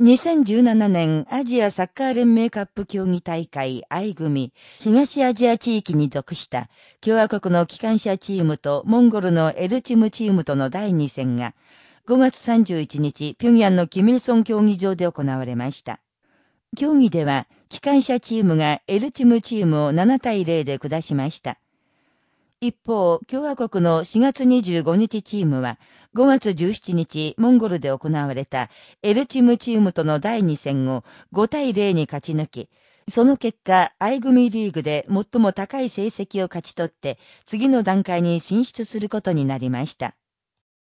2017年アジアサッカー連盟カップ競技大会 I 組東アジア地域に属した共和国の機関車チームとモンゴルのエルチムチームとの第2戦が5月31日平壌のキミルソン競技場で行われました。競技では機関車チームがエルチムチームを7対0で下しました。一方、共和国の4月25日チームは、5月17日、モンゴルで行われたエルチムチームとの第2戦を5対0に勝ち抜き、その結果、I 組リーグで最も高い成績を勝ち取って、次の段階に進出することになりました。